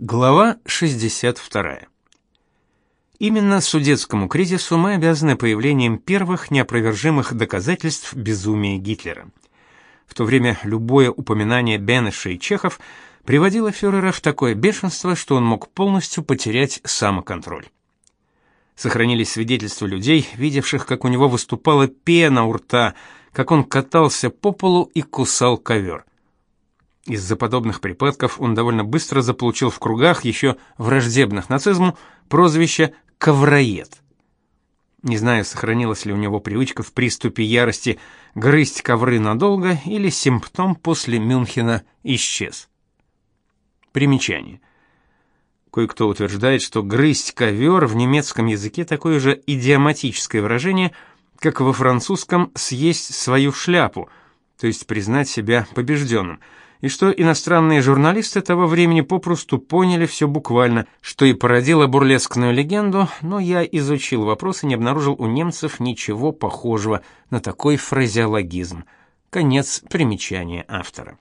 Глава 62. Именно судетскому кризису мы обязаны появлением первых неопровержимых доказательств безумия Гитлера. В то время любое упоминание Бенеша и Чехов приводило фюрера в такое бешенство, что он мог полностью потерять самоконтроль. Сохранились свидетельства людей, видевших, как у него выступала пена у рта, как он катался по полу и кусал ковер. Из-за подобных припадков он довольно быстро заполучил в кругах, еще враждебных нацизму, прозвище «ковроед». Не знаю, сохранилась ли у него привычка в приступе ярости грызть ковры надолго или симптом после Мюнхена исчез. Примечание. Кое-кто утверждает, что грызть ковер в немецком языке такое же идиоматическое выражение, как во французском съесть свою шляпу, то есть признать себя побежденным – и что иностранные журналисты того времени попросту поняли все буквально, что и породило бурлескную легенду, но я изучил вопрос и не обнаружил у немцев ничего похожего на такой фразеологизм. Конец примечания автора.